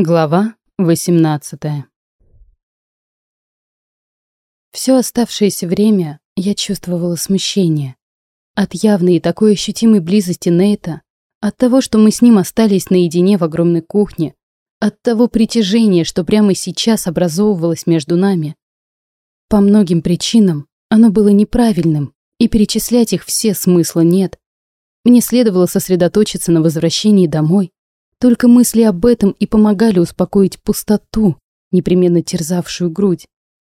Глава 18 Все оставшееся время я чувствовала смущение. От явной и такой ощутимой близости Нейта, от того, что мы с ним остались наедине в огромной кухне, от того притяжения, что прямо сейчас образовывалось между нами. По многим причинам оно было неправильным, и перечислять их все смысла нет. Мне следовало сосредоточиться на возвращении домой, только мысли об этом и помогали успокоить пустоту, непременно терзавшую грудь.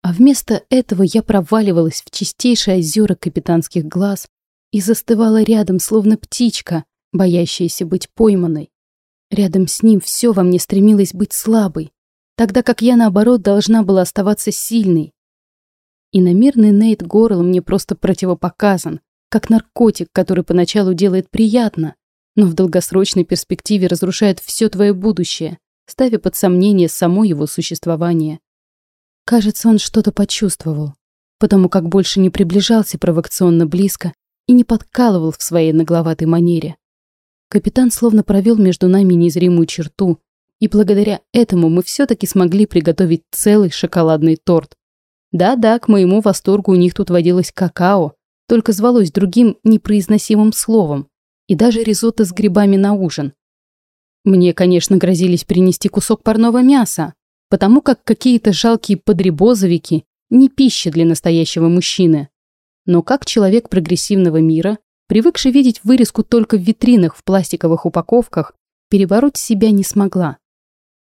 А вместо этого я проваливалась в чистейшие озера капитанских глаз и застывала рядом, словно птичка, боящаяся быть пойманной. Рядом с ним все во мне стремилось быть слабой, тогда как я, наоборот, должна была оставаться сильной. И намерный Нейт Горл мне просто противопоказан, как наркотик, который поначалу делает приятно, но в долгосрочной перспективе разрушает все твое будущее, ставя под сомнение само его существование. Кажется, он что-то почувствовал, потому как больше не приближался провокационно близко и не подкалывал в своей нагловатой манере. Капитан словно провел между нами незримую черту, и благодаря этому мы все-таки смогли приготовить целый шоколадный торт. Да-да, к моему восторгу у них тут водилось какао, только звалось другим непроизносимым словом и даже ризотто с грибами на ужин. Мне, конечно, грозились принести кусок парного мяса, потому как какие-то жалкие подребозовики не пища для настоящего мужчины. Но как человек прогрессивного мира, привыкший видеть вырезку только в витринах в пластиковых упаковках, перебороть себя не смогла.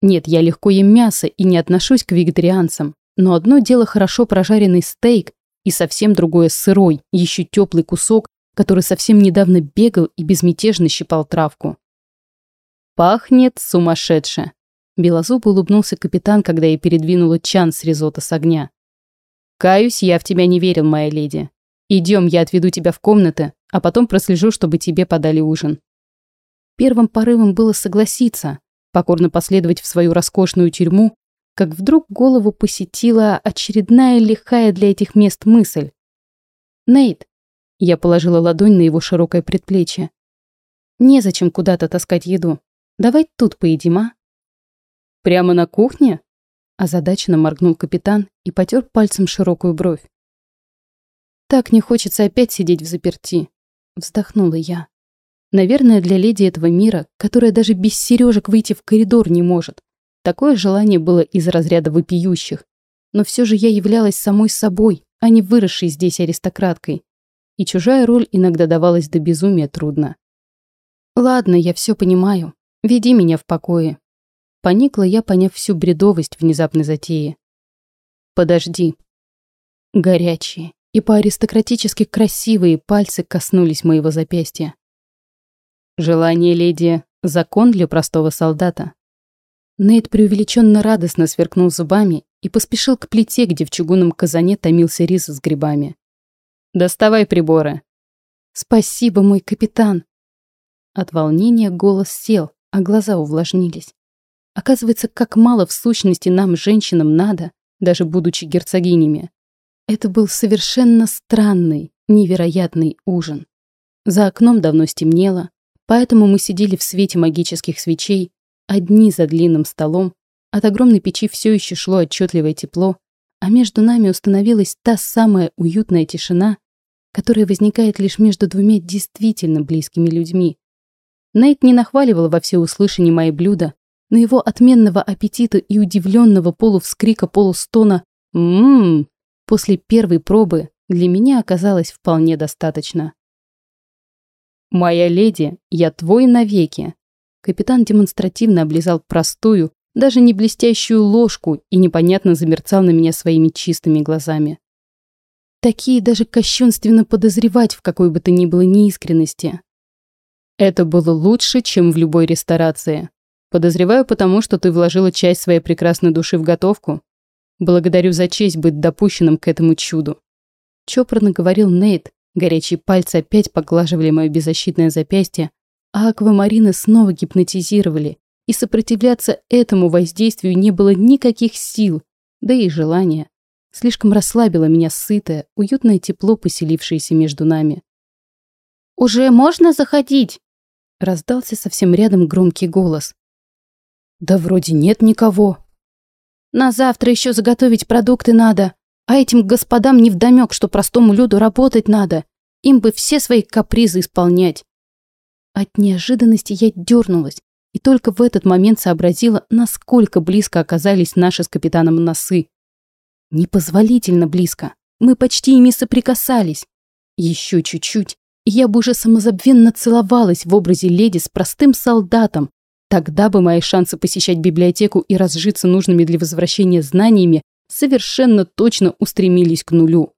Нет, я легко ем мясо и не отношусь к вегетарианцам, но одно дело хорошо прожаренный стейк и совсем другое сырой, еще теплый кусок который совсем недавно бегал и безмятежно щипал травку. «Пахнет сумасшедше!» Белозуб улыбнулся капитан, когда я передвинула чан с ризотто с огня. «Каюсь, я в тебя не верил, моя леди. Идем, я отведу тебя в комнаты, а потом прослежу, чтобы тебе подали ужин». Первым порывом было согласиться, покорно последовать в свою роскошную тюрьму, как вдруг голову посетила очередная лихая для этих мест мысль. «Нейт, я положила ладонь на его широкое предплечье. Незачем куда-то таскать еду. Давай тут поедим, а? Прямо на кухне? Озадаченно моргнул капитан и потер пальцем широкую бровь. Так не хочется опять сидеть в заперти. Вздохнула я. Наверное, для леди этого мира, которая даже без сережек выйти в коридор не может. Такое желание было из разряда вопиющих. Но все же я являлась самой собой, а не выросшей здесь аристократкой и чужая роль иногда давалась до безумия трудно. «Ладно, я все понимаю. Веди меня в покое». Поникла я, поняв всю бредовость внезапной затеи. «Подожди». Горячие и по-аристократически красивые пальцы коснулись моего запястья. Желание леди — закон для простого солдата. Нейт преувеличенно радостно сверкнул зубами и поспешил к плите, где в чугунном казане томился рис с грибами. Доставай приборы. Спасибо, мой капитан. От волнения голос сел, а глаза увлажнились. Оказывается, как мало в сущности нам, женщинам, надо, даже будучи герцогинями. Это был совершенно странный, невероятный ужин. За окном давно стемнело, поэтому мы сидели в свете магических свечей, одни за длинным столом, от огромной печи все еще шло отчетливое тепло, а между нами установилась та самая уютная тишина, которая возникает лишь между двумя действительно близкими людьми. Нейт не нахваливал во всеуслышание мои блюда, но его отменного аппетита и удивленного полувскрика полустона «Ммм!» после первой пробы для меня оказалось вполне достаточно. «Моя леди, я твой навеки!» Капитан демонстративно облизал простую, даже не блестящую ложку и непонятно замерцал на меня своими чистыми глазами. Такие даже кощунственно подозревать в какой бы то ни было неискренности. Это было лучше, чем в любой ресторации. Подозреваю потому, что ты вложила часть своей прекрасной души в готовку. Благодарю за честь быть допущенным к этому чуду. Чопорно говорил Нейт, горячие пальцы опять поглаживали мое беззащитное запястье, а аквамарины снова гипнотизировали, и сопротивляться этому воздействию не было никаких сил, да и желания. Слишком расслабило меня сытое, уютное тепло, поселившееся между нами. «Уже можно заходить?» Раздался совсем рядом громкий голос. Да вроде нет никого. На завтра еще заготовить продукты надо. А этим господам невдомёк, что простому люду работать надо. Им бы все свои капризы исполнять. От неожиданности я дернулась и только в этот момент сообразила, насколько близко оказались наши с капитаном носы. Непозволительно близко. Мы почти ими соприкасались. Еще чуть-чуть, и я бы уже самозабвенно целовалась в образе леди с простым солдатом. Тогда бы мои шансы посещать библиотеку и разжиться нужными для возвращения знаниями совершенно точно устремились к нулю.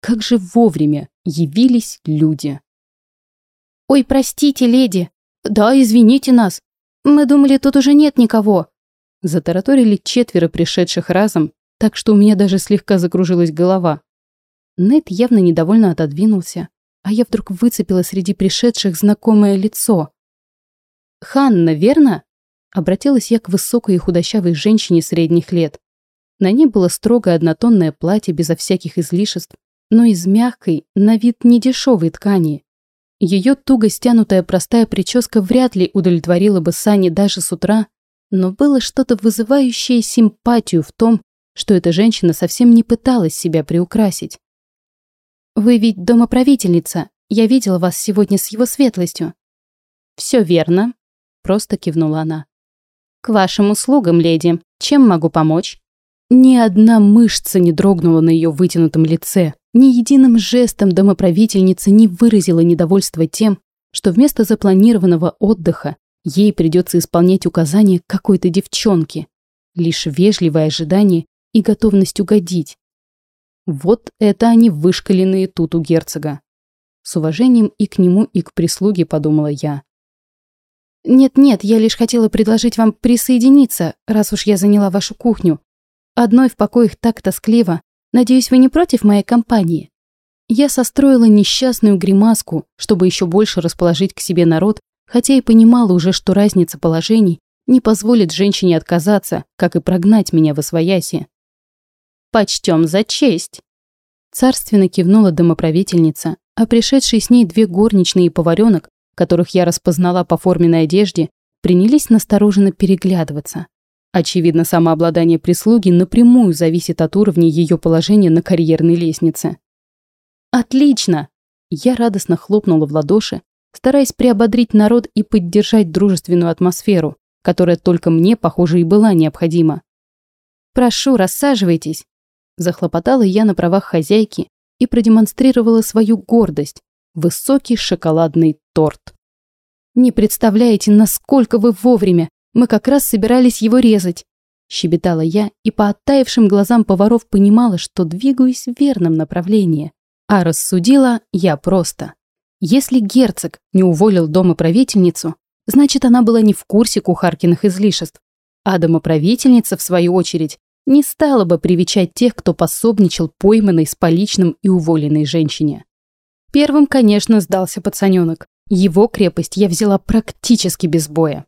Как же вовремя явились люди. «Ой, простите, леди. Да, извините нас. Мы думали, тут уже нет никого». Затараторили четверо пришедших разом, так что у меня даже слегка закружилась голова. Нед явно недовольно отодвинулся, а я вдруг выцепила среди пришедших знакомое лицо. «Ханна, верно?» Обратилась я к высокой и худощавой женщине средних лет. На ней было строгое однотонное платье безо всяких излишеств, но из мягкой, на вид недешевой ткани. Ее туго стянутая простая прическа вряд ли удовлетворила бы Сани даже с утра, но было что-то вызывающее симпатию в том, что эта женщина совсем не пыталась себя приукрасить. «Вы ведь домоправительница. Я видела вас сегодня с его светлостью». «Все верно», — просто кивнула она. «К вашим услугам, леди. Чем могу помочь?» Ни одна мышца не дрогнула на ее вытянутом лице, ни единым жестом домоправительница не выразила недовольства тем, что вместо запланированного отдыха ей придется исполнять указания какой-то девчонки. Лишь вежливое ожидание и готовность угодить. Вот это они вышкаленные тут у герцога. С уважением и к нему, и к прислуге подумала я. «Нет-нет, я лишь хотела предложить вам присоединиться, раз уж я заняла вашу кухню. Одной в покоях так тоскливо. Надеюсь, вы не против моей компании?» Я состроила несчастную гримаску, чтобы еще больше расположить к себе народ, хотя и понимала уже, что разница положений не позволит женщине отказаться, как и прогнать меня в освояси. «Почтем за честь!» Царственно кивнула домоправительница, а пришедшие с ней две горничные и поваренок, которых я распознала по форменной одежде, принялись настороженно переглядываться. Очевидно, самообладание прислуги напрямую зависит от уровня ее положения на карьерной лестнице. «Отлично!» Я радостно хлопнула в ладоши, стараясь приободрить народ и поддержать дружественную атмосферу, которая только мне, похоже, и была необходима. «Прошу, рассаживайтесь!» Захлопотала я на правах хозяйки и продемонстрировала свою гордость – высокий шоколадный торт. «Не представляете, насколько вы вовремя! Мы как раз собирались его резать. Щебетала я и по оттаившим глазам поваров понимала, что двигаюсь в верном направлении. А рассудила я просто. Если герцог не уволил домоправительницу, значит, она была не в курсе кухаркиных излишеств. А домоправительница, в свою очередь, не стала бы привечать тех, кто пособничал пойманной с поличным и уволенной женщине. Первым, конечно, сдался пацаненок. Его крепость я взяла практически без боя.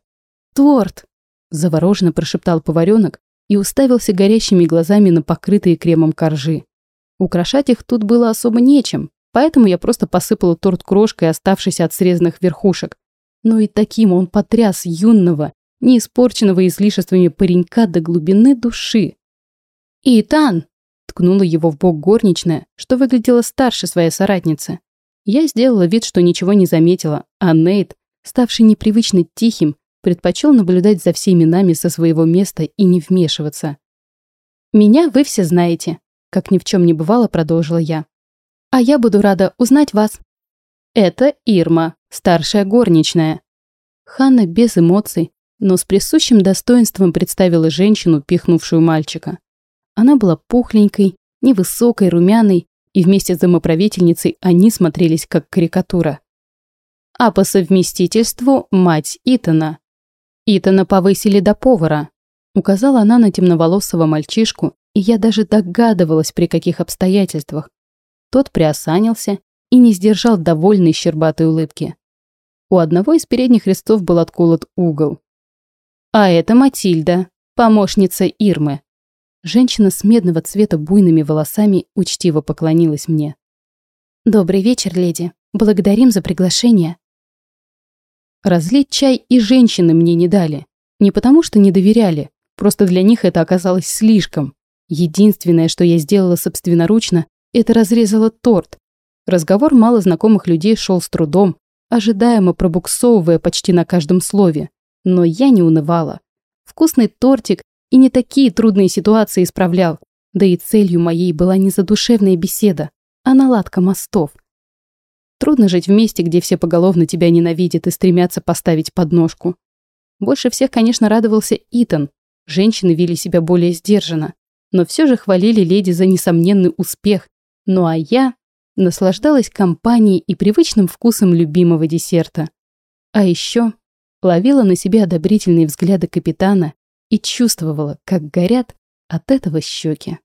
«Торт!» – завороженно прошептал поваренок и уставился горящими глазами на покрытые кремом коржи. Украшать их тут было особо нечем, поэтому я просто посыпала торт крошкой, оставшейся от срезанных верхушек. Но и таким он потряс юного, не испорченного излишествами паренька до глубины души. «Итан!» – ткнула его в бок горничная, что выглядела старше своей соратницы. Я сделала вид, что ничего не заметила, а Нейт, ставший непривычно тихим, предпочел наблюдать за всеми нами со своего места и не вмешиваться. «Меня вы все знаете», — как ни в чем не бывало, продолжила я. «А я буду рада узнать вас». «Это Ирма, старшая горничная». Ханна без эмоций, но с присущим достоинством представила женщину, пихнувшую мальчика. Она была пухленькой, невысокой, румяной, и вместе с домоправительницей они смотрелись как карикатура. А по совместительству мать Итана. Итана повысили до повара. Указала она на темноволосого мальчишку, и я даже догадывалась, при каких обстоятельствах. Тот приосанился и не сдержал довольной щербатой улыбки. У одного из передних рестов был отколот угол. А это Матильда, помощница Ирмы. Женщина с медного цвета буйными волосами учтиво поклонилась мне. «Добрый вечер, леди. Благодарим за приглашение. Разлить чай и женщины мне не дали. Не потому, что не доверяли, просто для них это оказалось слишком. Единственное, что я сделала собственноручно, это разрезала торт. Разговор мало знакомых людей шел с трудом, ожидаемо пробуксовывая почти на каждом слове. Но я не унывала. Вкусный тортик и не такие трудные ситуации исправлял. Да и целью моей была не задушевная беседа, а наладка мостов. Трудно жить в месте, где все поголовно тебя ненавидят и стремятся поставить подножку. Больше всех, конечно, радовался Итан. Женщины вели себя более сдержанно, но все же хвалили леди за несомненный успех. Ну а я наслаждалась компанией и привычным вкусом любимого десерта. А еще ловила на себе одобрительные взгляды капитана и чувствовала, как горят от этого щеки.